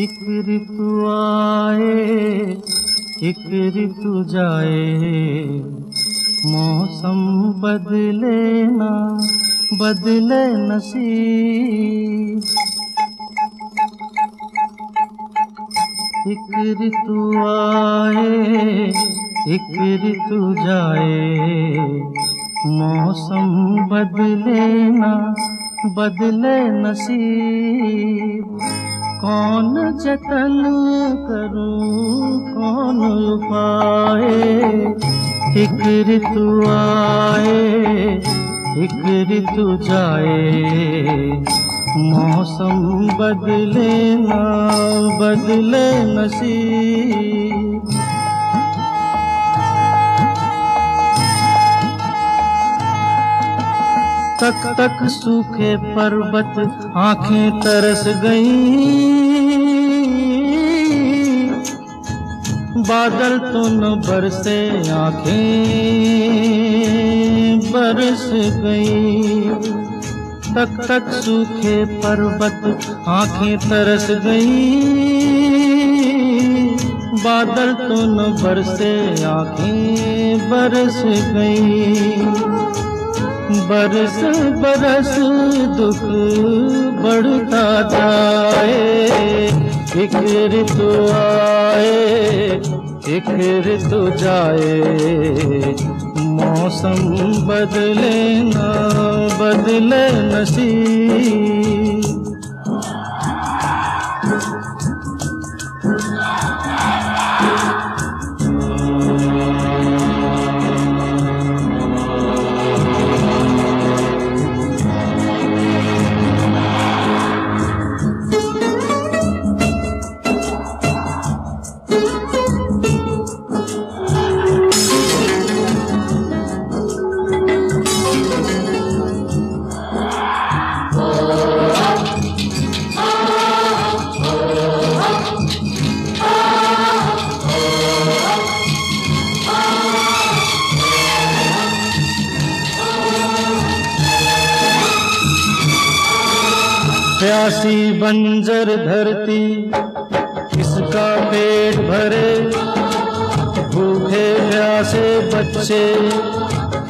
एक ऋतु आए एक ऋतु जाए। मौसम बदले ना बदले नसीब। एक ऋतु आए, एक ऋतु जाए। मौसम बदले ना, बदले नसीब। कौन जतन करूँ, कौन उपाय एक ऋतु आए, एक ऋतु जाए। मौसम बदले ना, बदले नसीब। तक तक सूखे पर्वत आँखें तरस गईं। बादल तो न बरसे, आँखें बरस गईं। तक तक सूखे पर्वत आँखें तरस गईं। बादल तो न बरसे, आँखें बरस गईं। बरस बरस दुख बढ़ता जाए, एक ऋतु आए, एक ऋतु जाए। मौसम बदले ना बदले नसीब। प्यासी बंजर धरती, किसका पेट भरे? भूखे प्यासे बच्चे,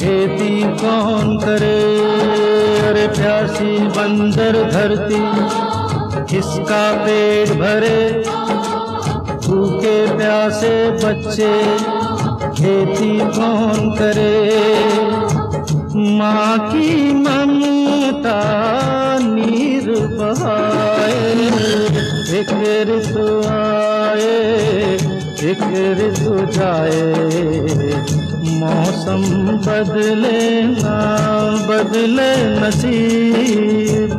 खेती कौन करे? अरे प्यासी बंजर धरती, किसका पेट भरे? भूखे प्यासे बच्चे, खेती कौन करे? एक सुझाए मौसम बदले ना बदले नसीब।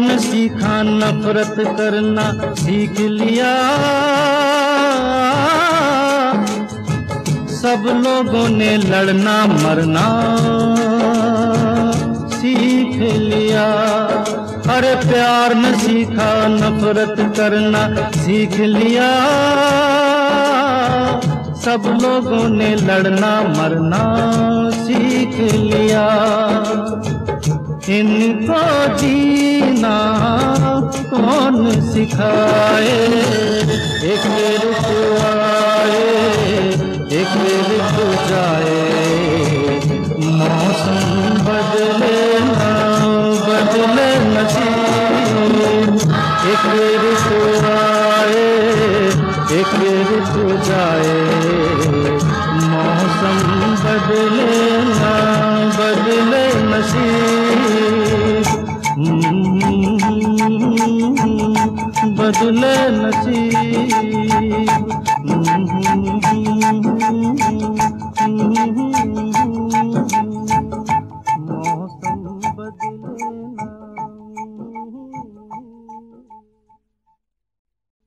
प्यार सीखा नफरत करना सीख लिया? सब लोगों ने लड़ना मरना सीख लिया। अरे प्यार न सीखा, नफरत करना सीख लिया। सब लोगों ने लड़ना मरना सीख लिया। इनको जीना कौन सिखाए? एक आए, एक ऋतु जाए। मौसम बदले ना, बदले नसीब। एक ऋतु आए, एक ऋतु जाए। मौसम बदले ना, बदले नसीब। हम्म, बदले नसीब।